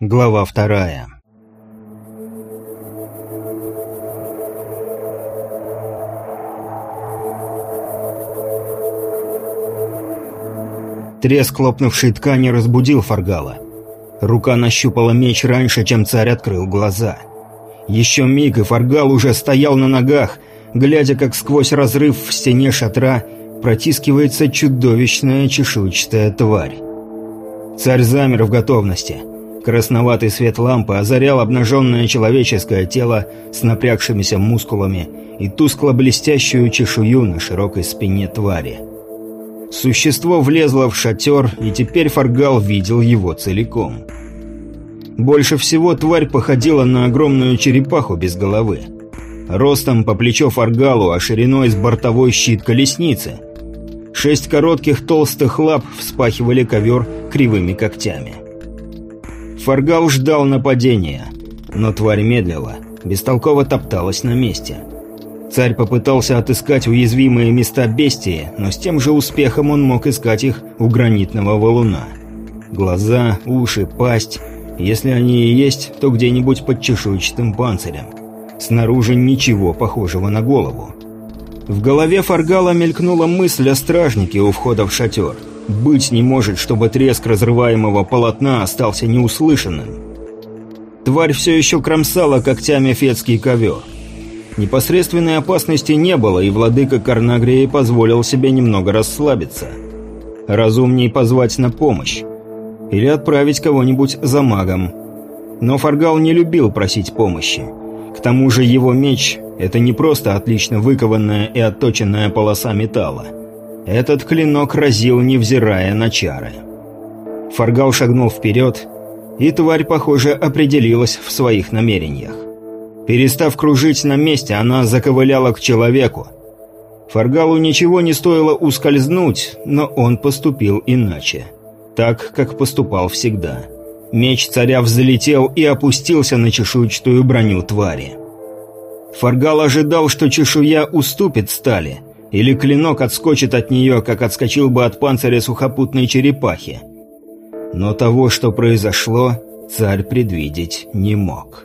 Глава вторая Треск лопнувшей ткани разбудил Фаргала. Рука нащупала меч раньше, чем царь открыл глаза. Еще миг, и Фаргал уже стоял на ногах, глядя, как сквозь разрыв в стене шатра протискивается чудовищная чешуйчатая тварь. Царь замер в готовности. Красноватый свет лампы озарял обнаженное человеческое тело с напрягшимися мускулами и тускло-блестящую чешую на широкой спине твари. Существо влезло в шатер, и теперь Фаргал видел его целиком. Больше всего тварь походила на огромную черепаху без головы. Ростом по плечо Фаргалу, а шириной с бортовой щит колесницы. Шесть коротких толстых лап вспахивали ковер кривыми когтями. Фаргал ждал нападения, но тварь медлила, бестолково топталась на месте. Царь попытался отыскать уязвимые места бестии, но с тем же успехом он мог искать их у гранитного валуна. Глаза, уши, пасть. Если они и есть, то где-нибудь под чешуйчатым панцирем. Снаружи ничего похожего на голову. В голове Фаргала мелькнула мысль о стражнике у входа в шатер. Быть не может, чтобы треск разрываемого полотна остался неуслышанным. Тварь все еще кромсала когтями фетский ковер. Непосредственной опасности не было, и владыка Карнагрии позволил себе немного расслабиться. Разумней позвать на помощь. Или отправить кого-нибудь за магом. Но Фаргал не любил просить помощи. К тому же его меч – это не просто отлично выкованная и отточенная полоса металла. Этот клинок разил, невзирая на чары. Фаргал шагнул вперед, и тварь, похоже, определилась в своих намерениях. Перестав кружить на месте, она заковыляла к человеку. Фаргалу ничего не стоило ускользнуть, но он поступил иначе. Так, как поступал всегда. Меч царя взлетел и опустился на чешуйчатую броню твари. Фаргал ожидал, что чешуя уступит стали, или клинок отскочит от нее, как отскочил бы от панциря сухопутной черепахи. Но того, что произошло, царь предвидеть не мог.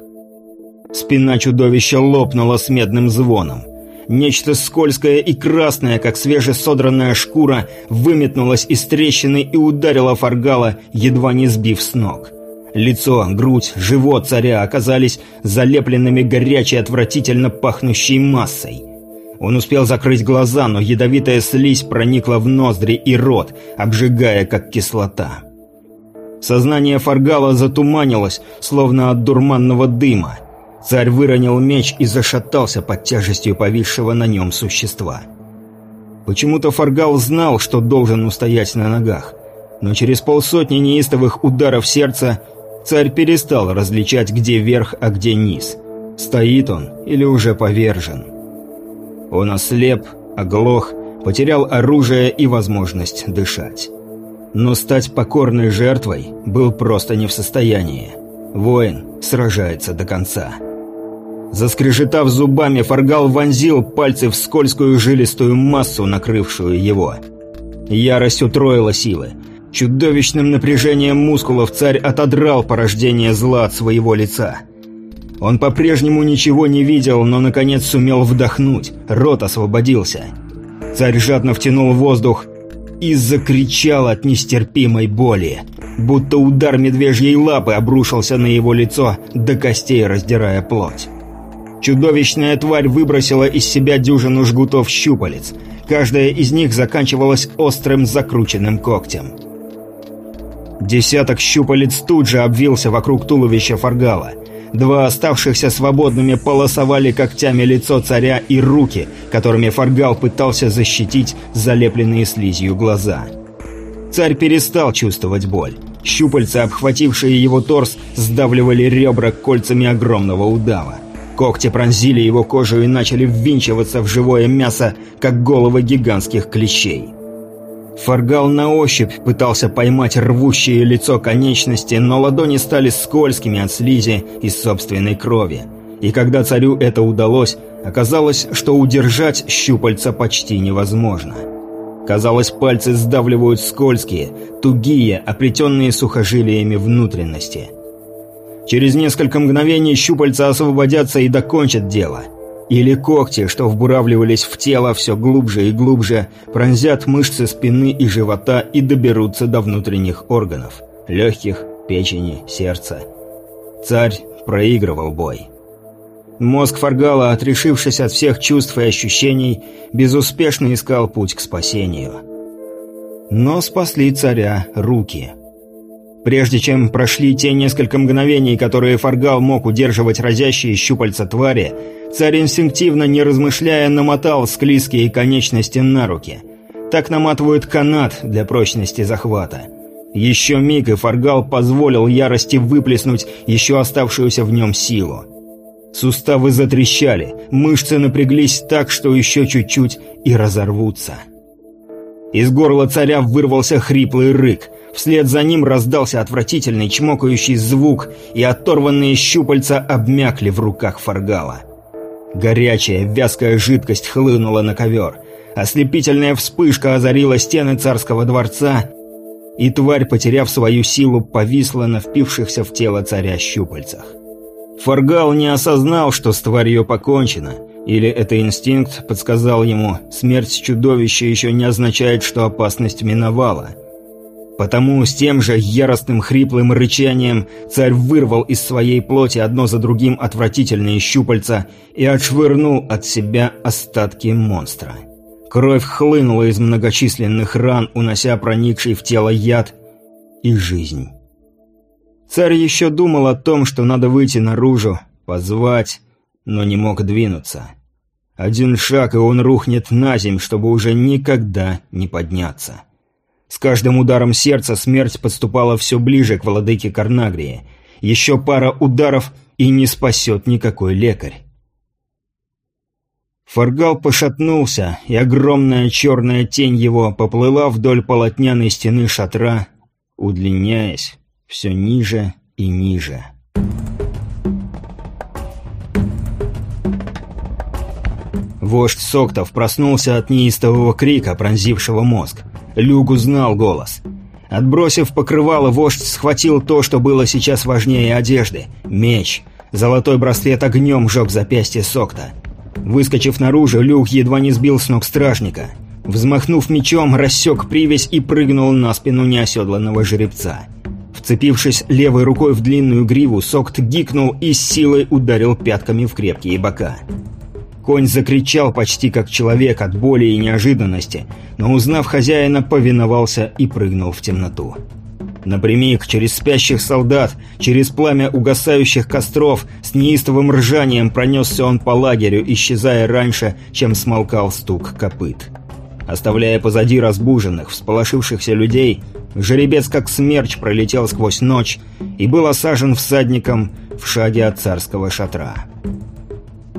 Спина чудовища лопнула с медным звоном. Нечто скользкое и красное, как свежесодранная шкура, выметнулось из трещины и ударило Фаргала, едва не сбив с ног. Лицо, грудь, живот царя оказались залепленными горячей, отвратительно пахнущей массой. Он успел закрыть глаза, но ядовитая слизь проникла в ноздри и рот, обжигая, как кислота. Сознание Фаргала затуманилось, словно от дурманного дыма – Царь выронил меч и зашатался под тяжестью повисшего на нем существа. Почему-то Фаргал знал, что должен устоять на ногах, но через полсотни неистовых ударов сердца царь перестал различать, где верх, а где низ. Стоит он или уже повержен. Он ослеп, оглох, потерял оружие и возможность дышать. Но стать покорной жертвой был просто не в состоянии. Воин сражается до конца. Заскрежетав зубами, Фаргал вонзил пальцы в скользкую жилистую массу, накрывшую его. Ярость утроила силы. Чудовищным напряжением мускулов царь отодрал порождение зла от своего лица. Он по-прежнему ничего не видел, но наконец сумел вдохнуть. Рот освободился. Царь жадно втянул воздух и закричал от нестерпимой боли, будто удар медвежьей лапы обрушился на его лицо, до костей раздирая плоть. Чудовищная тварь выбросила из себя дюжину жгутов щупалец. Каждая из них заканчивалась острым закрученным когтем. Десяток щупалец тут же обвился вокруг туловища Фаргала. Два оставшихся свободными полосовали когтями лицо царя и руки, которыми Фаргал пытался защитить залепленные слизью глаза. Царь перестал чувствовать боль. Щупальца, обхватившие его торс, сдавливали ребра кольцами огромного удава. Когти пронзили его кожу и начали ввинчиваться в живое мясо, как головы гигантских клещей. Фаргал на ощупь пытался поймать рвущее лицо конечности, но ладони стали скользкими от слизи и собственной крови. И когда царю это удалось, оказалось, что удержать щупальца почти невозможно. Казалось, пальцы сдавливают скользкие, тугие, оплетенные сухожилиями внутренности – Через несколько мгновений щупальца освободятся и докончат дело. Или когти, что вбуравливались в тело все глубже и глубже, пронзят мышцы спины и живота и доберутся до внутренних органов – легких, печени, сердца. Царь проигрывал бой. Мозг Фаргала, отрешившись от всех чувств и ощущений, безуспешно искал путь к спасению. Но спасли царя руки – Прежде чем прошли те несколько мгновений, которые Фаргал мог удерживать разящие щупальца твари, царь инстинктивно, не размышляя, намотал склизкие конечности на руки. Так наматывают канат для прочности захвата. Еще миг, и Фаргал позволил ярости выплеснуть еще оставшуюся в нем силу. Суставы затрещали, мышцы напряглись так, что еще чуть-чуть и разорвутся. Из горла царя вырвался хриплый рык – Вслед за ним раздался отвратительный чмокающий звук, и оторванные щупальца обмякли в руках Фаргала. Горячая, вязкая жидкость хлынула на ковер. Ослепительная вспышка озарила стены царского дворца, и тварь, потеряв свою силу, повисла на впившихся в тело царя щупальцах. Фаргал не осознал, что с тварью покончено, или это инстинкт подсказал ему, смерть чудовища еще не означает, что опасность миновала – Потому с тем же яростным хриплым рычанием царь вырвал из своей плоти одно за другим отвратительные щупальца и отшвырнул от себя остатки монстра. Кровь хлынула из многочисленных ран, унося проникший в тело яд и жизнь. Царь еще думал о том, что надо выйти наружу, позвать, но не мог двинуться. Один шаг, и он рухнет на земь, чтобы уже никогда не подняться. С каждым ударом сердца смерть подступала все ближе к владыке Карнагрии. Еще пара ударов и не спасет никакой лекарь. Фаргал пошатнулся, и огромная черная тень его поплыла вдоль полотняной стены шатра, удлиняясь все ниже и ниже. Вождь Соктов проснулся от неистового крика, пронзившего мозг. Люк узнал голос. Отбросив покрывало, вождь схватил то, что было сейчас важнее одежды – меч. Золотой браслет огнем жег запястье Сокта. Выскочив наружу, Люк едва не сбил с ног стражника. Взмахнув мечом, рассек привязь и прыгнул на спину неоседланного жеребца. Вцепившись левой рукой в длинную гриву, Сокт гикнул и с силой ударил пятками в крепкие бока. Конь закричал почти как человек от боли и неожиданности, но, узнав хозяина, повиновался и прыгнул в темноту. Напрямик, через спящих солдат, через пламя угасающих костров, с неистовым ржанием пронесся он по лагерю, исчезая раньше, чем смолкал стук копыт. Оставляя позади разбуженных, всполошившихся людей, жеребец как смерч пролетел сквозь ночь и был осажен всадником в шаге от царского шатра.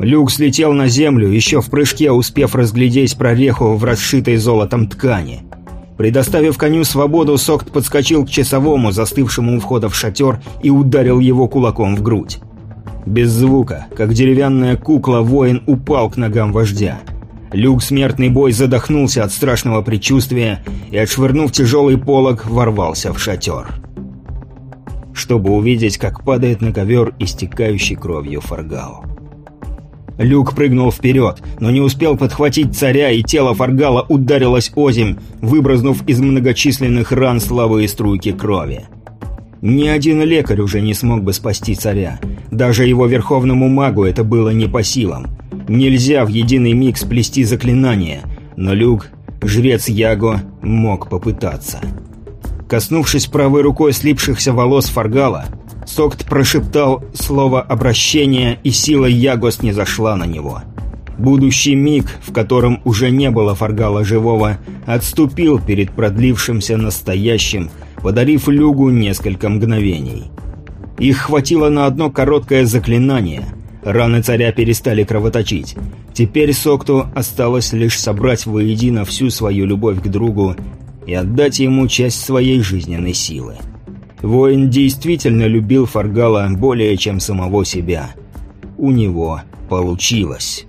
Люк слетел на землю, еще в прыжке успев разглядеть прореху в расшитой золотом ткани. Предоставив коню свободу, Сокт подскочил к часовому, застывшему у входа в шатер, и ударил его кулаком в грудь. Без звука, как деревянная кукла, воин упал к ногам вождя. Люк смертный бой задохнулся от страшного предчувствия и, отшвырнув тяжелый полог, ворвался в шатер. Чтобы увидеть, как падает на ковер истекающий кровью фаргал. Люк прыгнул вперед, но не успел подхватить царя, и тело Фаргала ударилось озимь, выбразнув из многочисленных ран слабые струйки крови. Ни один лекарь уже не смог бы спасти царя. Даже его верховному магу это было не по силам. Нельзя в единый миг сплести заклинание, но Люк, жрец Яго, мог попытаться. Коснувшись правой рукой слипшихся волос Фаргала, Сокт прошептал слово обращения, и сила Ягос не зашла на него. Будущий миг, в котором уже не было Фаргала живого, отступил перед продлившимся настоящим, подарив Люгу несколько мгновений. Их хватило на одно короткое заклинание. Раны царя перестали кровоточить. Теперь Сокту осталось лишь собрать воедино всю свою любовь к другу и отдать ему часть своей жизненной силы. Воин действительно любил Фаргала более, чем самого себя. У него получилось.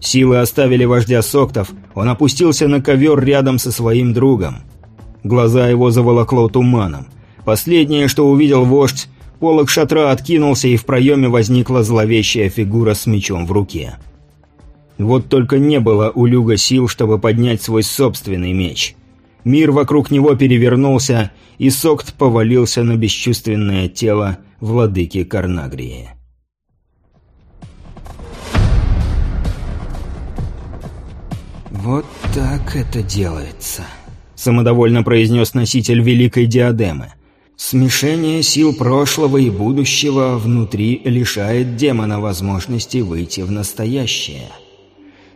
Силы оставили вождя Соктов, он опустился на ковер рядом со своим другом. Глаза его заволокло туманом. Последнее, что увидел вождь, Полок шатра откинулся, и в проеме возникла зловещая фигура с мечом в руке. Вот только не было у Люга сил, чтобы поднять свой собственный меч. Мир вокруг него перевернулся, и Сокт повалился на бесчувственное тело владыки Карнагрии. «Вот так это делается», — самодовольно произнес носитель Великой Диадемы. «Смешение сил прошлого и будущего внутри лишает демона возможности выйти в настоящее.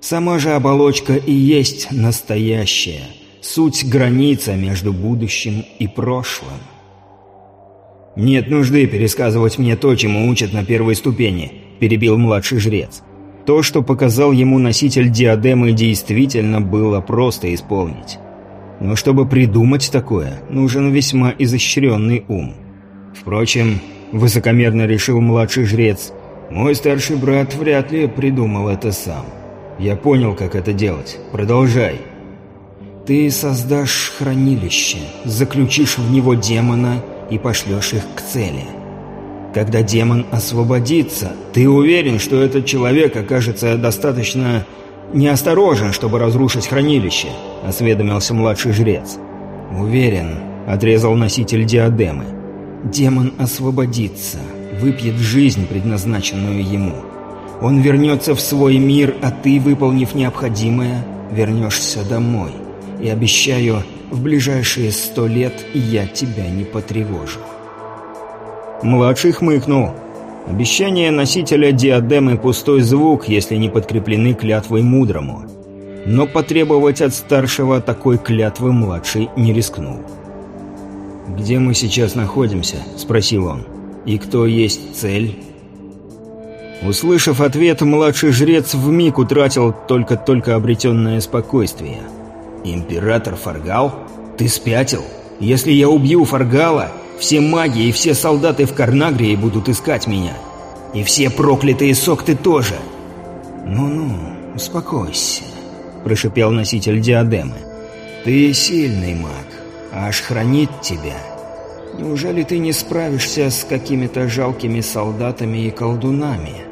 Сама же оболочка и есть настоящее, суть граница между будущим и прошлым». «Нет нужды пересказывать мне то, чему учат на первой ступени», – перебил младший жрец. То, что показал ему носитель диадемы, действительно было просто исполнить. Но чтобы придумать такое, нужен весьма изощренный ум. Впрочем, высокомерно решил младший жрец, мой старший брат вряд ли придумал это сам. Я понял, как это делать. Продолжай. Ты создашь хранилище, заключишь в него демона и пошлешь их к цели. Когда демон освободится, ты уверен, что этот человек окажется достаточно неосторожен, чтобы разрушить хранилище?» – осведомился младший жрец. «Уверен», – отрезал носитель диадемы. «Демон освободится, выпьет жизнь, предназначенную ему. Он вернется в свой мир, а ты, выполнив необходимое, вернешься домой. И обещаю, в ближайшие сто лет я тебя не потревожу». Младший хмыкнул. Обещание носителя диадемы – пустой звук, если не подкреплены клятвой мудрому. Но потребовать от старшего такой клятвы младший не рискнул. «Где мы сейчас находимся?» – спросил он. «И кто есть цель?» Услышав ответ, младший жрец вмиг утратил только-только обретенное спокойствие. «Император Фаргал? Ты спятил? Если я убью Фаргала, все маги и все солдаты в Карнагрии будут искать меня. И все проклятые сокты тоже. «Ну-ну, успокойся», — прошипел носитель диадемы. «Ты сильный маг, аж хранит тебя. Неужели ты не справишься с какими-то жалкими солдатами и колдунами?»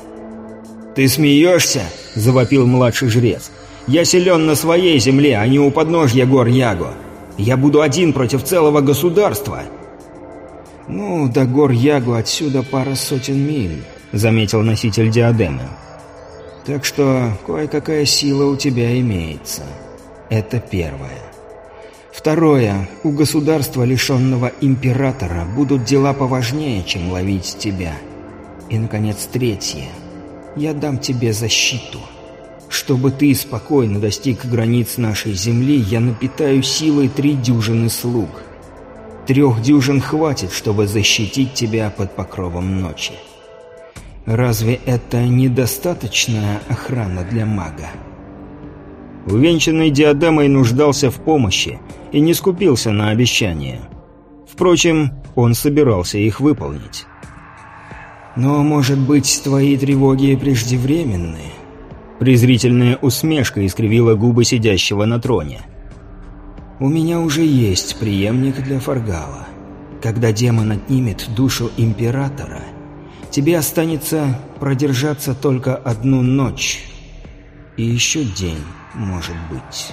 «Ты смеешься?» — завопил младший жрец. «Я силен на своей земле, а не у подножья гор Яго. Я буду один против целого государства. «Ну, до гор Ягу отсюда пара сотен миль», — заметил носитель диадемы. «Так что кое-какая сила у тебя имеется. Это первое. Второе. У государства, лишенного императора, будут дела поважнее, чем ловить тебя. И, наконец, третье. Я дам тебе защиту. Чтобы ты спокойно достиг границ нашей земли, я напитаю силой три дюжины слуг». Трех дюжин хватит, чтобы защитить тебя под покровом ночи. Разве это недостаточная охрана для мага? Увенчанный диадемой нуждался в помощи и не скупился на обещания. Впрочем, он собирался их выполнить. «Но, может быть, твои тревоги преждевременны?» Презрительная усмешка искривила губы сидящего на троне. У меня уже есть преемник для Фаргала. Когда демон отнимет душу Императора, тебе останется продержаться только одну ночь. И еще день, может быть.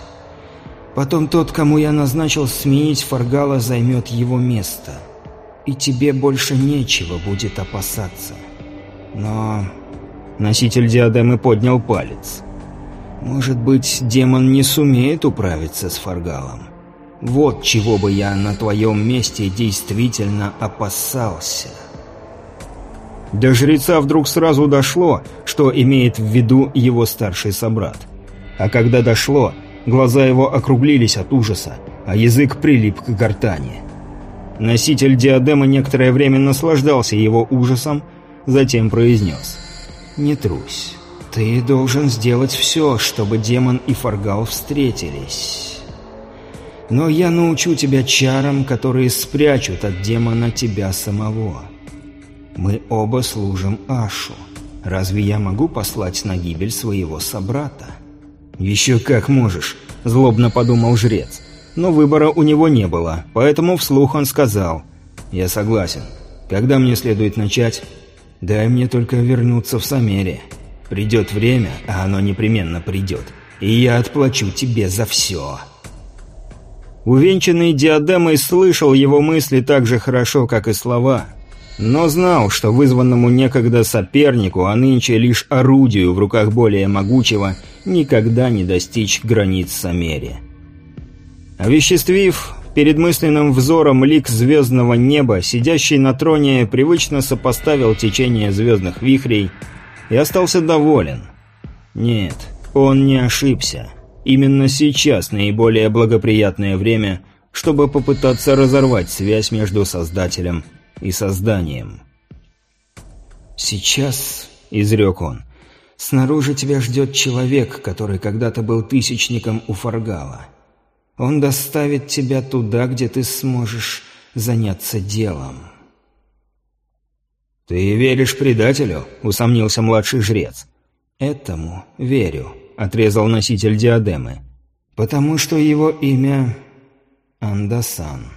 Потом тот, кому я назначил сменить Фаргала, займет его место. И тебе больше нечего будет опасаться. Но... Носитель диадемы поднял палец. Может быть, демон не сумеет управиться с Фаргалом. Вот чего бы я на твоем месте действительно опасался. До жреца вдруг сразу дошло, что имеет в виду его старший собрат. А когда дошло, глаза его округлились от ужаса, а язык прилип к гортани. Носитель диадемы некоторое время наслаждался его ужасом, затем произнес. «Не трусь. Ты должен сделать все, чтобы демон и Фаргал встретились». Но я научу тебя чарам, которые спрячут от демона тебя самого. Мы оба служим Ашу. Разве я могу послать на гибель своего собрата? Еще как можешь, злобно подумал жрец. Но выбора у него не было, поэтому вслух он сказал: "Я согласен. Когда мне следует начать? Дай мне только вернуться в Самере. Придет время, а оно непременно придет, и я отплачу тебе за все». Увенчанный диадемой слышал его мысли так же хорошо, как и слова, но знал, что вызванному некогда сопернику, а нынче лишь орудию в руках более могучего, никогда не достичь границ Самери. Овеществив перед мысленным взором лик звездного неба, сидящий на троне привычно сопоставил течение звездных вихрей и остался доволен. Нет, он не ошибся. Именно сейчас наиболее благоприятное время, чтобы попытаться разорвать связь между Создателем и Созданием. «Сейчас», — изрек он, — «снаружи тебя ждет человек, который когда-то был тысячником у Фаргала. Он доставит тебя туда, где ты сможешь заняться делом». «Ты веришь предателю?» — усомнился младший жрец. «Этому верю», — отрезал носитель диадемы. «Потому что его имя Андасан».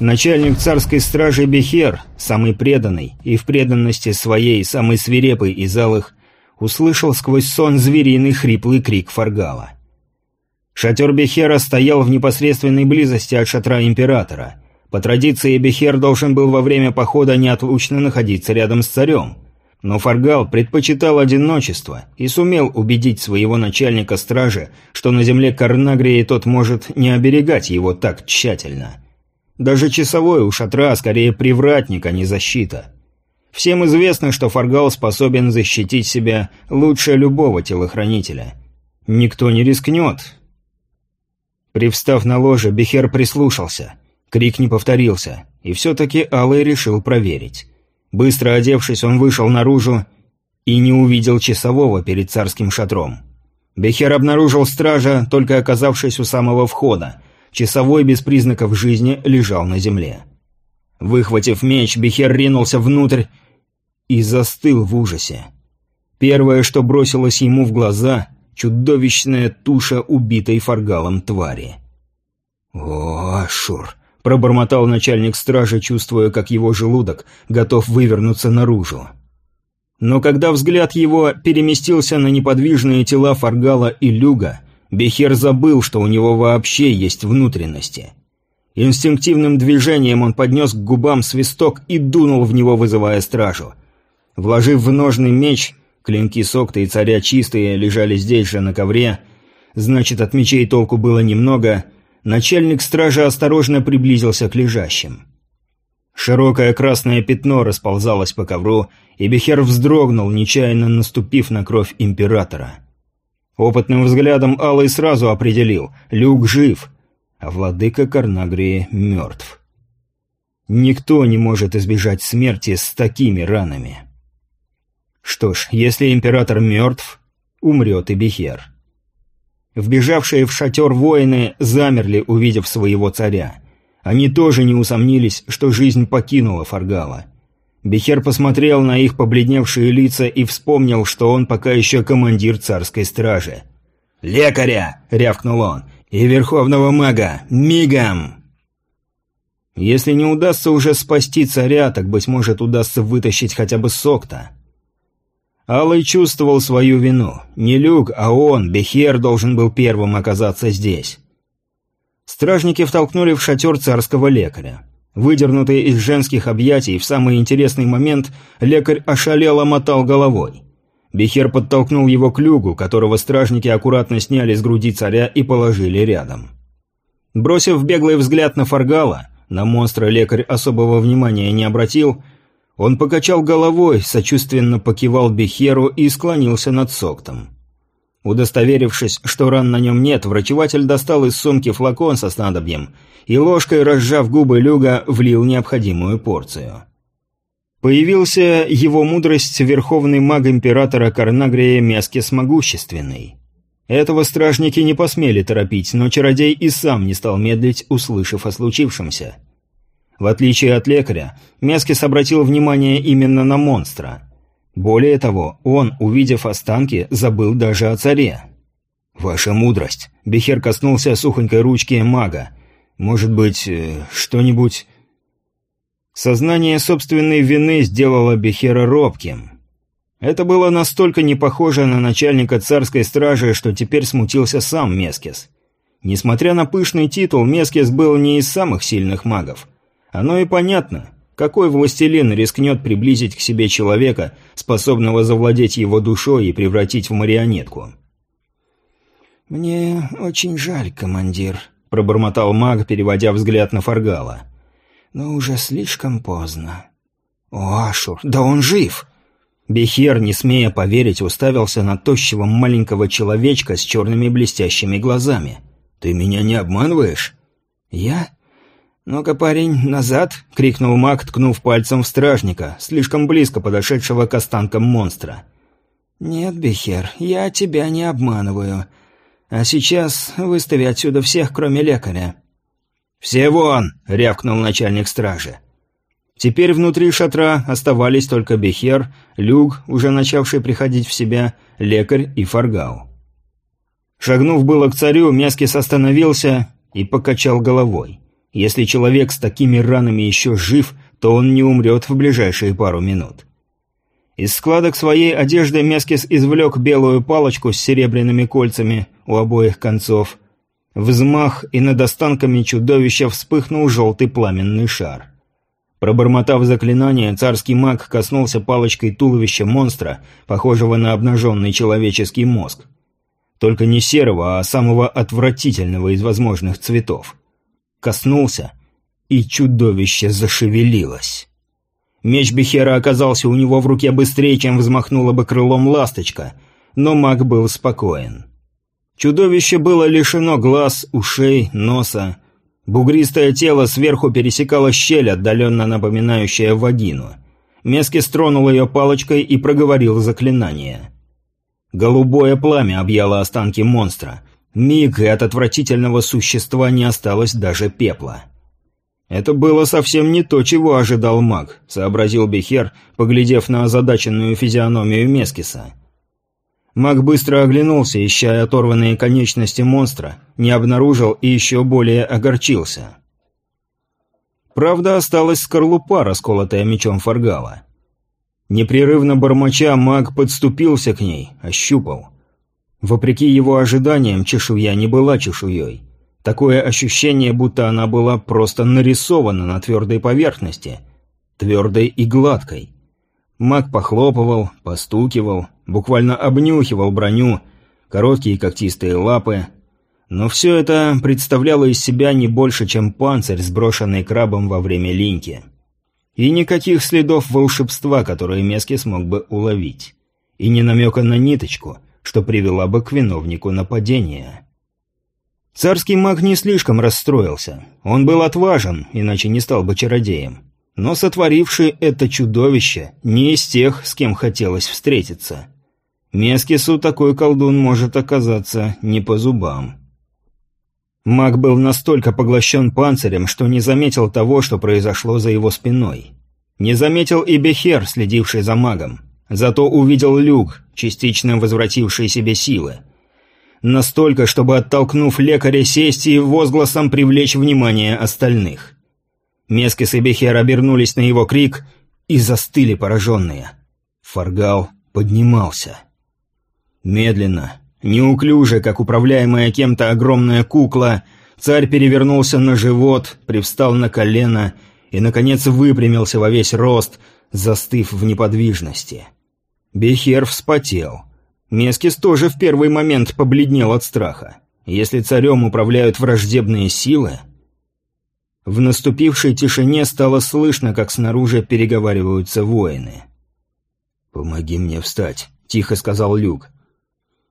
Начальник царской стражи Бехер, самый преданный и в преданности своей самый свирепый из алых, услышал сквозь сон звериный хриплый крик Фаргала. Шатер Бехера стоял в непосредственной близости от шатра Императора. По традиции Бехер должен был во время похода неотлучно находиться рядом с царем. Но Фаргал предпочитал одиночество и сумел убедить своего начальника стражи, что на земле Карнагрии тот может не оберегать его так тщательно. Даже часовой у шатра скорее привратник, а не защита. Всем известно, что Фаргал способен защитить себя лучше любого телохранителя. Никто не рискнет. Привстав на ложе, Бехер прислушался. Крик не повторился, и все-таки Алый решил проверить. Быстро одевшись, он вышел наружу и не увидел часового перед царским шатром. Бехер обнаружил стража, только оказавшись у самого входа. Часовой без признаков жизни лежал на земле. Выхватив меч, Бехер ринулся внутрь и застыл в ужасе. Первое, что бросилось ему в глаза — чудовищная туша убитой фаргалом твари. «О, Ашур!» — пробормотал начальник стражи, чувствуя, как его желудок готов вывернуться наружу. Но когда взгляд его переместился на неподвижные тела Фаргала и Люга, Бехер забыл, что у него вообще есть внутренности. Инстинктивным движением он поднес к губам свисток и дунул в него, вызывая стражу. Вложив в ножный меч, клинки Сокта и царя чистые лежали здесь же на ковре, значит, от мечей толку было немного, начальник стражи осторожно приблизился к лежащим. Широкое красное пятно расползалось по ковру, и Бехер вздрогнул, нечаянно наступив на кровь императора. Опытным взглядом Алый сразу определил – Люк жив, а владыка Карнагрии мертв. Никто не может избежать смерти с такими ранами. Что ж, если император мертв, умрет и Бехер. Вбежавшие в шатер воины замерли, увидев своего царя. Они тоже не усомнились, что жизнь покинула Фаргала. Бехер посмотрел на их побледневшие лица и вспомнил, что он пока еще командир царской стражи. «Лекаря!» — рявкнул он. «И верховного мага! Мигом!» Если не удастся уже спасти царя, так, быть может, удастся вытащить хотя бы Сокта. Алый чувствовал свою вину. Не Люк, а он, Бехер, должен был первым оказаться здесь. Стражники втолкнули в шатер царского лекаря. Выдернутый из женских объятий в самый интересный момент, лекарь ошалело мотал головой. Бехер подтолкнул его к люгу, которого стражники аккуратно сняли с груди царя и положили рядом. Бросив беглый взгляд на Фаргала, на монстра лекарь особого внимания не обратил, он покачал головой, сочувственно покивал Бехеру и склонился над Соктом. Удостоверившись, что ран на нем нет, врачеватель достал из сумки флакон со снадобьем и ложкой, разжав губы Люга, влил необходимую порцию. Появился его мудрость верховный маг императора Карнагрия Мескис Могущественный. Этого стражники не посмели торопить, но чародей и сам не стал медлить, услышав о случившемся – в отличие от лекаря, Мескис обратил внимание именно на монстра. Более того, он, увидев останки, забыл даже о царе. «Ваша мудрость!» Бехер коснулся сухонькой ручки мага. «Может быть, э, что-нибудь...» Сознание собственной вины сделало Бехера робким. Это было настолько не похоже на начальника царской стражи, что теперь смутился сам Мескис. Несмотря на пышный титул, Мескис был не из самых сильных магов. Оно и понятно. Какой властелин рискнет приблизить к себе человека, способного завладеть его душой и превратить в марионетку? «Мне очень жаль, командир», — пробормотал маг, переводя взгляд на Фаргала. «Но уже слишком поздно». «О, Ашур, да он жив!» Бехер, не смея поверить, уставился на тощего маленького человечка с черными блестящими глазами. «Ты меня не обманываешь?» «Я? Ну-ка, парень, назад!» — крикнул маг, ткнув пальцем в стражника, слишком близко подошедшего к останкам монстра. «Нет, Бехер, я тебя не обманываю. А сейчас выстави отсюда всех, кроме лекаря». «Все вон!» — рявкнул начальник стражи. Теперь внутри шатра оставались только Бехер, Люк, уже начавший приходить в себя, лекарь и Фаргал. Шагнув было к царю, Мяскис остановился и покачал головой. Если человек с такими ранами еще жив, то он не умрет в ближайшие пару минут. Из складок своей одежды Мяскис извлек белую палочку с серебряными кольцами у обоих концов. Взмах, и над останками чудовища вспыхнул желтый пламенный шар. Пробормотав заклинание, царский маг коснулся палочкой туловища монстра, похожего на обнаженный человеческий мозг. Только не серого, а самого отвратительного из возможных цветов. Коснулся, и чудовище зашевелилось. Меч Бехера оказался у него в руке быстрее, чем взмахнула бы крылом ласточка, но маг был спокоен. Чудовище было лишено глаз, ушей, носа, Бугристое тело сверху пересекало щель, отдаленно напоминающая вагину. Мески стронул ее палочкой и проговорил заклинание. Голубое пламя объяло останки монстра. Миг, и от отвратительного существа не осталось даже пепла. «Это было совсем не то, чего ожидал маг», — сообразил Бехер, поглядев на озадаченную физиономию Мескиса. Маг быстро оглянулся, ища оторванные конечности монстра, не обнаружил и еще более огорчился. Правда, осталась скорлупа, расколотая мечом Фаргала. Непрерывно бормоча, маг подступился к ней, ощупал. Вопреки его ожиданиям, чешуя не была чешуей. Такое ощущение, будто она была просто нарисована на твердой поверхности, твердой и гладкой. Маг похлопывал, постукивал, буквально обнюхивал броню, короткие когтистые лапы. Но все это представляло из себя не больше, чем панцирь, сброшенный крабом во время линьки. И никаких следов волшебства, которые Мески смог бы уловить. И ни намека на ниточку, что привела бы к виновнику нападения. Царский маг не слишком расстроился. Он был отважен, иначе не стал бы чародеем. Но сотворивший это чудовище не из тех, с кем хотелось встретиться. Мескису такой колдун может оказаться не по зубам. Маг был настолько поглощен панцирем, что не заметил того, что произошло за его спиной. Не заметил и Бехер, следивший за магом. Зато увидел люк, частично возвративший себе силы. Настолько, чтобы, оттолкнув лекаря, сесть и возгласом привлечь внимание остальных. Мескис и Бехер обернулись на его крик и застыли пораженные. Фаргал поднимался. Медленно, неуклюже, как управляемая кем-то огромная кукла, царь перевернулся на живот, привстал на колено и, наконец, выпрямился во весь рост, застыв в неподвижности. Бехер вспотел. Мескис тоже в первый момент побледнел от страха. Если царем управляют враждебные силы... В наступившей тишине стало слышно, как снаружи переговариваются воины. «Помоги мне встать», — тихо сказал Люк.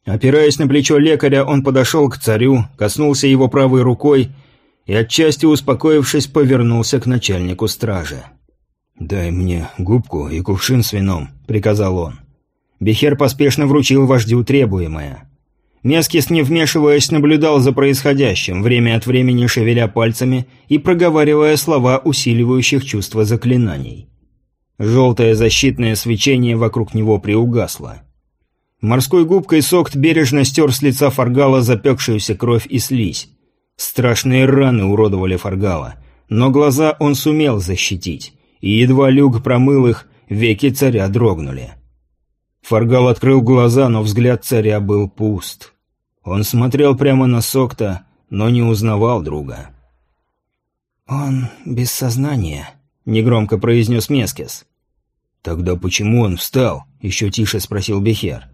Опираясь на плечо лекаря, он подошел к царю, коснулся его правой рукой и, отчасти успокоившись, повернулся к начальнику стражи. «Дай мне губку и кувшин с вином», — приказал он. Бехер поспешно вручил вождю требуемое. Мескис, не вмешиваясь, наблюдал за происходящим, время от времени шевеля пальцами и проговаривая слова усиливающих чувства заклинаний. Желтое защитное свечение вокруг него приугасло. Морской губкой Сокт бережно стер с лица Фаргала запекшуюся кровь и слизь. Страшные раны уродовали Фаргала, но глаза он сумел защитить, и едва люк промыл их, веки царя дрогнули. Фаргал открыл глаза, но взгляд царя был пуст. Он смотрел прямо на Сокта, но не узнавал друга. «Он без сознания», — негромко произнес Мескис. «Тогда почему он встал?» — еще тише спросил Бехер.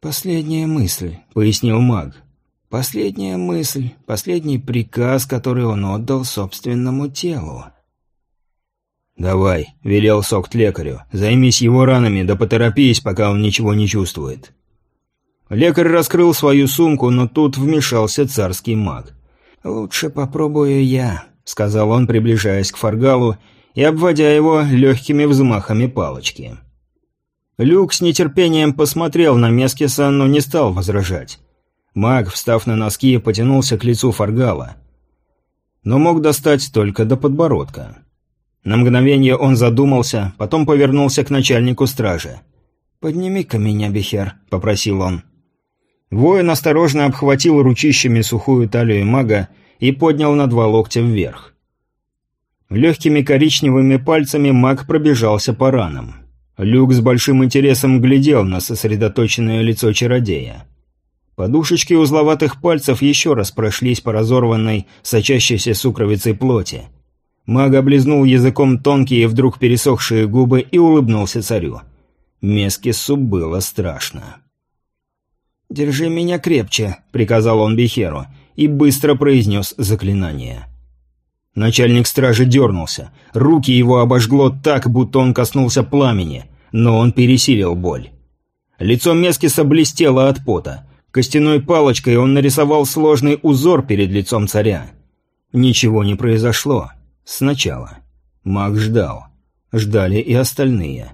«Последняя мысль», — пояснил маг. «Последняя мысль, последний приказ, который он отдал собственному телу». «Давай», — велел Сокт лекарю, — «займись его ранами, да поторопись, пока он ничего не чувствует». Лекарь раскрыл свою сумку, но тут вмешался царский маг. «Лучше попробую я», — сказал он, приближаясь к Фаргалу и обводя его легкими взмахами палочки. Люк с нетерпением посмотрел на Мескиса, но не стал возражать. Маг, встав на носки, потянулся к лицу Фаргала. Но мог достать только до подбородка. На мгновение он задумался, потом повернулся к начальнику стражи. «Подними-ка меня, Бехер», — попросил он. Воин осторожно обхватил ручищами сухую талию мага и поднял на два локтя вверх. Легкими коричневыми пальцами маг пробежался по ранам. Люк с большим интересом глядел на сосредоточенное лицо чародея. Подушечки узловатых пальцев еще раз прошлись по разорванной, сочащейся сукровицей плоти. Маг облизнул языком тонкие, вдруг пересохшие губы и улыбнулся царю. Мескису было страшно. «Держи меня крепче», — приказал он Бехеру, и быстро произнес заклинание. Начальник стражи дернулся. Руки его обожгло так, будто он коснулся пламени, но он пересилил боль. Лицо Мескиса блестело от пота. Костяной палочкой он нарисовал сложный узор перед лицом царя. Ничего не произошло. Сначала. Маг ждал. Ждали и остальные.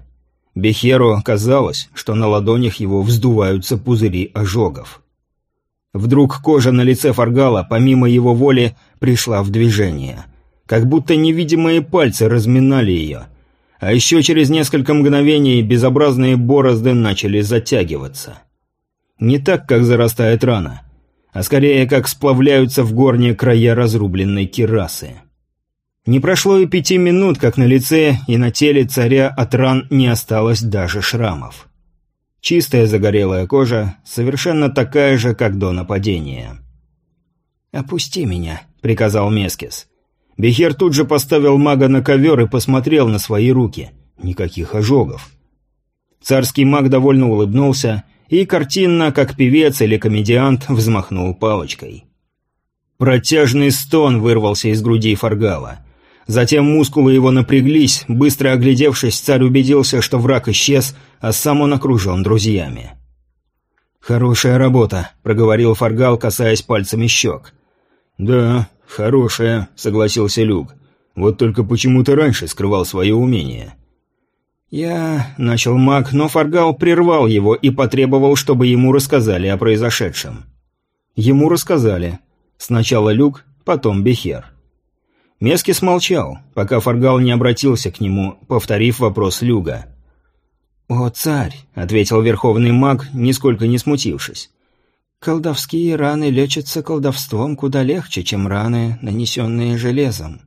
Бехеру казалось, что на ладонях его вздуваются пузыри ожогов. Вдруг кожа на лице Фаргала, помимо его воли, пришла в движение. Как будто невидимые пальцы разминали ее. А еще через несколько мгновений безобразные борозды начали затягиваться. Не так, как зарастает рана, а скорее, как сплавляются в горние края разрубленной кирасы. Не прошло и пяти минут, как на лице и на теле царя от ран не осталось даже шрамов. Чистая загорелая кожа, совершенно такая же, как до нападения. «Опусти меня», — приказал Мескис. Бехер тут же поставил мага на ковер и посмотрел на свои руки. Никаких ожогов. Царский маг довольно улыбнулся и картинно, как певец или комедиант, взмахнул палочкой. Протяжный стон вырвался из груди Фаргала. Затем мускулы его напряглись, быстро оглядевшись, царь убедился, что враг исчез, а сам он окружен друзьями. «Хорошая работа», — проговорил Фаргал, касаясь пальцами щек. «Да, хорошая», — согласился Люк. «Вот только почему то раньше скрывал свое умение». «Я...» — начал маг, но Фаргал прервал его и потребовал, чтобы ему рассказали о произошедшем. Ему рассказали. Сначала Люк, потом Бехер. Мескис смолчал, пока Фаргал не обратился к нему, повторив вопрос Люга. «О, царь!» — ответил верховный маг, нисколько не смутившись. «Колдовские раны лечатся колдовством куда легче, чем раны, нанесенные железом.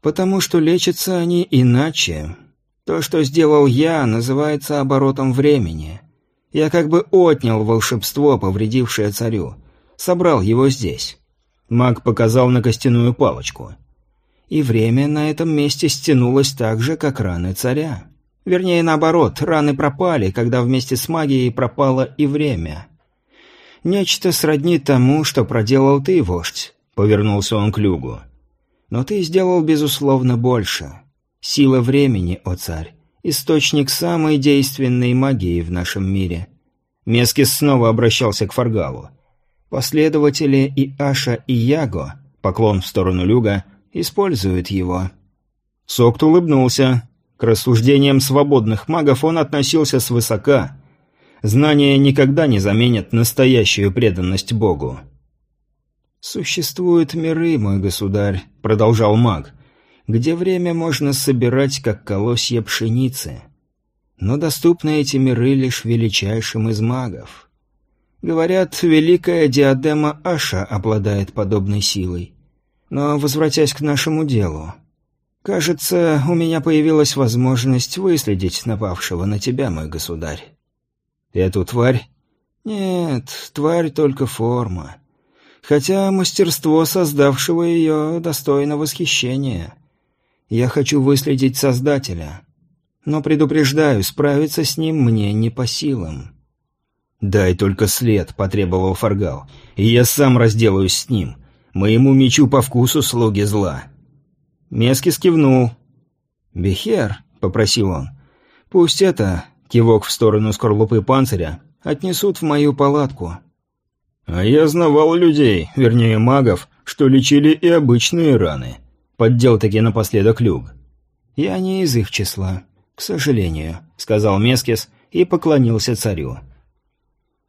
Потому что лечатся они иначе. То, что сделал я, называется оборотом времени. Я как бы отнял волшебство, повредившее царю. Собрал его здесь. Маг показал на костяную палочку. И время на этом месте стянулось так же, как раны царя. Вернее, наоборот, раны пропали, когда вместе с магией пропало и время. Нечто сродни тому, что проделал ты, вождь, повернулся он к Люгу. Но ты сделал, безусловно, больше. Сила времени, о царь, источник самой действенной магии в нашем мире. Мескис снова обращался к Фаргалу. Последователи и Аша, и Яго, поклон в сторону Люга, используют его. Сокт улыбнулся. К рассуждениям свободных магов он относился свысока. Знания никогда не заменят настоящую преданность Богу. «Существуют миры, мой государь», — продолжал маг, — «где время можно собирать, как колосья пшеницы. Но доступны эти миры лишь величайшим из магов. Говорят, великая диадема Аша обладает подобной силой. Но, возвратясь к нашему делу, кажется, у меня появилась возможность выследить напавшего на тебя, мой государь. Эту тварь? Нет, тварь только форма. Хотя мастерство создавшего ее достойно восхищения. Я хочу выследить Создателя. Но предупреждаю, справиться с ним мне не по силам. «Дай только след», — потребовал Фаргал, — «и я сам разделаюсь с ним. Моему мечу по вкусу слуги зла». Мескис кивнул. «Бехер», — попросил он, — «пусть это...» — кивок в сторону скорлупы панциря — «отнесут в мою палатку». «А я знавал людей, вернее магов, что лечили и обычные раны», — поддел таки напоследок Люк. «Я не из их числа, к сожалению», — сказал Мескис и поклонился царю.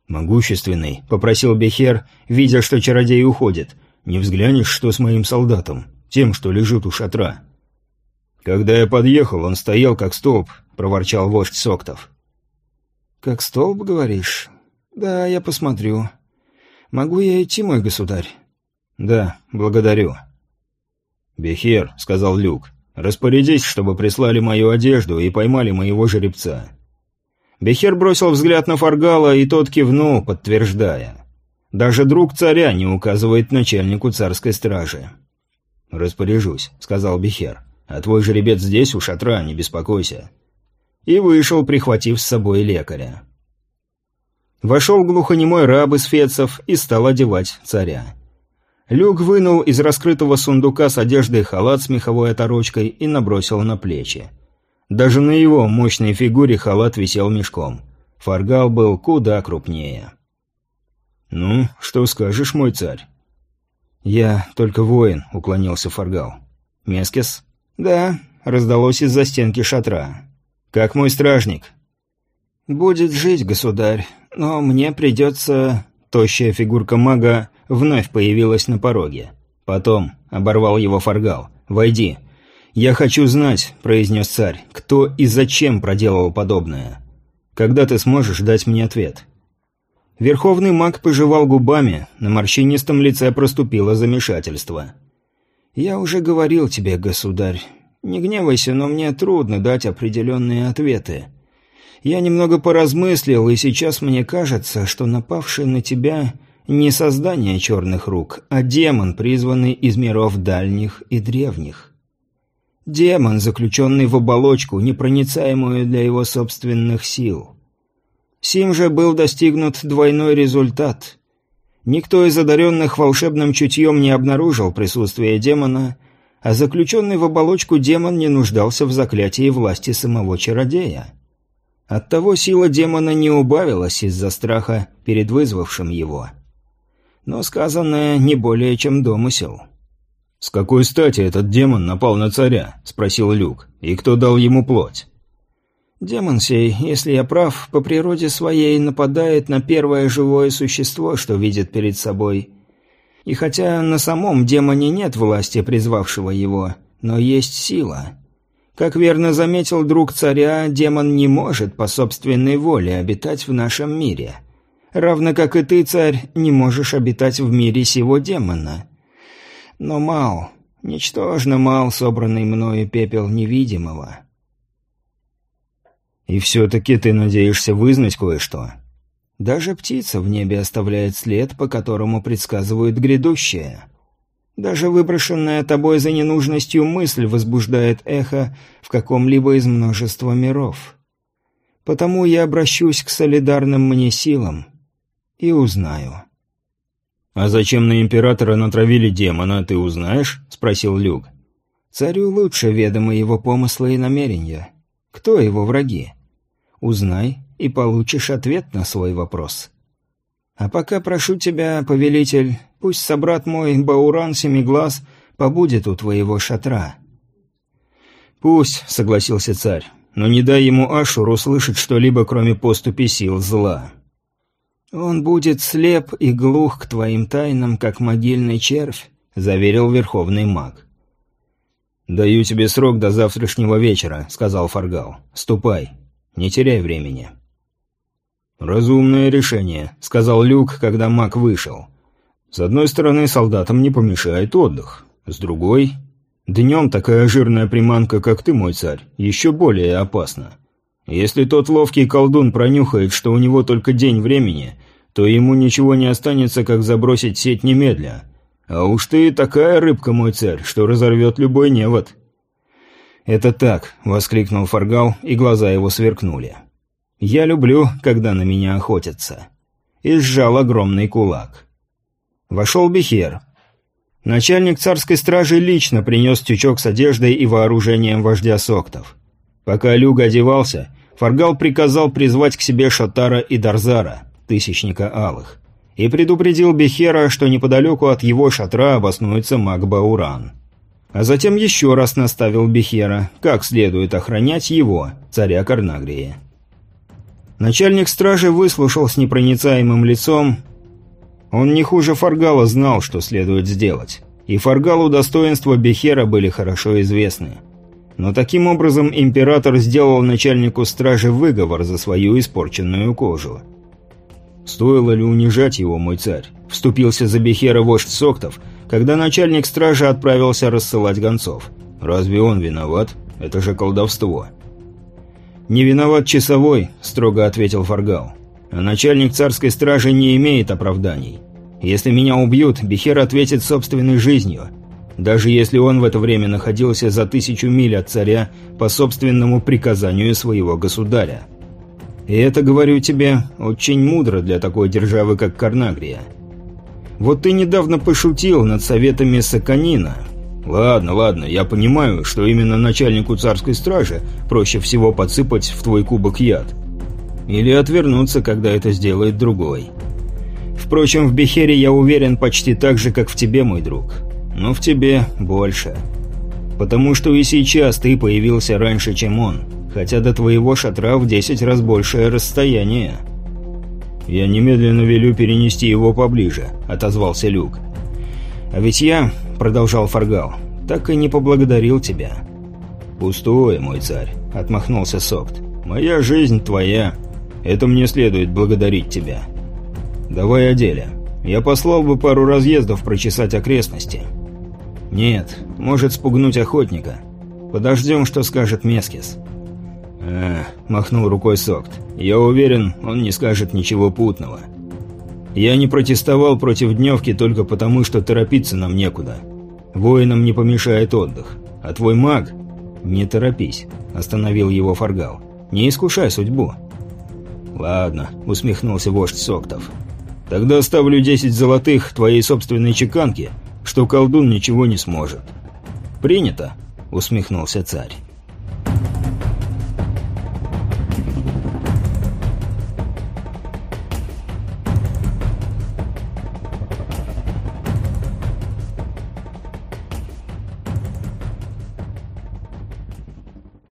«Могущественный», — попросил Бехер, видя, что чародей уходит, — не взглянешь, что с моим солдатом, тем, что лежит у шатра?» «Когда я подъехал, он стоял как столб», — проворчал вождь Соктов. «Как столб, говоришь? Да, я посмотрю. Могу я идти, мой государь?» «Да, благодарю». «Бехер», — сказал Люк, — «распорядись, чтобы прислали мою одежду и поймали моего жеребца». Бехер бросил взгляд на Фаргала, и тот кивнул, подтверждая. Даже друг царя не указывает начальнику царской стражи. «Распоряжусь», — сказал Бехер. «А твой жеребец здесь, у шатра, не беспокойся». И вышел, прихватив с собой лекаря. Вошел глухонемой раб из фецов и стал одевать царя. Люк вынул из раскрытого сундука с одеждой халат с меховой оторочкой и набросил на плечи. Даже на его мощной фигуре халат висел мешком. Фаргал был куда крупнее. «Ну, что скажешь, мой царь?» «Я только воин», — уклонился Фаргал. «Мескес?» «Да», — раздалось из-за стенки шатра. «Как мой стражник?» «Будет жить, государь, но мне придется...» Тощая фигурка мага вновь появилась на пороге. «Потом», — оборвал его Фаргал, — «войди». «Я хочу знать», — произнес царь, — «кто и зачем проделал подобное? Когда ты сможешь дать мне ответ?» Верховный маг пожевал губами, на морщинистом лице проступило замешательство. «Я уже говорил тебе, государь. Не гневайся, но мне трудно дать определенные ответы. Я немного поразмыслил, и сейчас мне кажется, что напавший на тебя не создание черных рук, а демон, призванный из миров дальних и древних. Демон, заключенный в оболочку, непроницаемую для его собственных сил». Сим же был достигнут двойной результат. Никто из одаренных волшебным чутьем не обнаружил присутствие демона, а заключенный в оболочку демон не нуждался в заклятии власти самого чародея. Оттого сила демона не убавилась из-за страха перед вызвавшим его. Но сказанное не более чем домысел. «С какой стати этот демон напал на царя?» – спросил Люк. «И кто дал ему плоть?» Демон сей, если я прав, по природе своей нападает на первое живое существо, что видит перед собой. И хотя на самом демоне нет власти, призвавшего его, но есть сила. Как верно заметил друг царя, демон не может по собственной воле обитать в нашем мире. Равно как и ты, царь, не можешь обитать в мире сего демона. Но мал, ничтожно мал собранный мною пепел невидимого. «И все-таки ты надеешься вызнать кое-что?» «Даже птица в небе оставляет след, по которому предсказывают грядущее. Даже выброшенная тобой за ненужностью мысль возбуждает эхо в каком-либо из множества миров. Потому я обращусь к солидарным мне силам и узнаю». «А зачем на императора натравили демона, ты узнаешь?» — спросил Люк. «Царю лучше ведомы его помыслы и намерения. Кто его враги?» Узнай и получишь ответ на свой вопрос. А пока прошу тебя, повелитель, пусть собрат мой Бауран Семиглаз побудет у твоего шатра». «Пусть», — согласился царь, — «но не дай ему Ашур услышать что-либо, кроме поступи сил зла». «Он будет слеп и глух к твоим тайнам, как могильный червь», — заверил верховный маг. «Даю тебе срок до завтрашнего вечера», — сказал Фаргал. «Ступай». Не теряй времени». «Разумное решение», — сказал Люк, когда маг вышел. «С одной стороны, солдатам не помешает отдых. С другой, днем такая жирная приманка, как ты, мой царь, еще более опасна. Если тот ловкий колдун пронюхает, что у него только день времени, то ему ничего не останется, как забросить сеть немедля. А уж ты такая рыбка, мой царь, что разорвет любой невод». «Это так», — воскликнул Фаргал, и глаза его сверкнули. Я люблю, когда на меня охотятся». И сжал огромный кулак. Вошел Бехер. Начальник царской стражи лично принес тючок с одеждой и вооружением вождя Соктов. Пока Люк одевался, Фаргал приказал призвать к себе Шатара и Дарзара, тысячника алых, и предупредил Бехера, что неподалеку от его шатра обоснуется маг Бауран. А затем еще раз наставил Бехера, как следует охранять его, царя Карнагрии. Начальник стражи выслушал с непроницаемым лицом. Он не хуже Фаргала знал, что следует сделать. И Фаргалу достоинства Бехера были хорошо известны. Но таким образом император сделал начальнику стражи выговор за свою испорченную кожу. «Стоило ли унижать его, мой царь?» Вступился за Бехера вождь Соктов, когда начальник стражи отправился рассылать гонцов. «Разве он виноват? Это же колдовство». «Не виноват часовой», – строго ответил Фаргал. «А начальник царской стражи не имеет оправданий. Если меня убьют, Бехер ответит собственной жизнью, даже если он в это время находился за тысячу миль от царя по собственному приказанию своего государя. И это, говорю тебе, очень мудро для такой державы, как Карнагрия. Вот ты недавно пошутил над советами Саканина, «Ладно, ладно, я понимаю, что именно начальнику царской стражи проще всего подсыпать в твой кубок яд. Или отвернуться, когда это сделает другой. Впрочем, в Бехере я уверен почти так же, как в тебе, мой друг. Но в тебе больше. Потому что и сейчас ты появился раньше, чем он, хотя до твоего шатра в десять раз большее расстояние». «Я немедленно велю перенести его поближе», — отозвался Люк. «А ведь я — продолжал Фаргал, — «так и не поблагодарил тебя». «Пустое, мой царь», — отмахнулся Сокт. «Моя жизнь твоя. Это мне следует благодарить тебя. Давай о деле. Я послал бы пару разъездов прочесать окрестности». «Нет, может спугнуть охотника. Подождем, что скажет Мескис». «А, — махнул рукой Сокт, — я уверен, он не скажет ничего путного». Я не протестовал против дневки только потому, что торопиться нам некуда. Воинам не помешает отдых. А твой маг... Не торопись, остановил его Фаргал. Не искушай судьбу. Ладно, усмехнулся вождь Соктов. Тогда ставлю десять золотых твоей собственной чеканки, что колдун ничего не сможет. Принято, усмехнулся царь.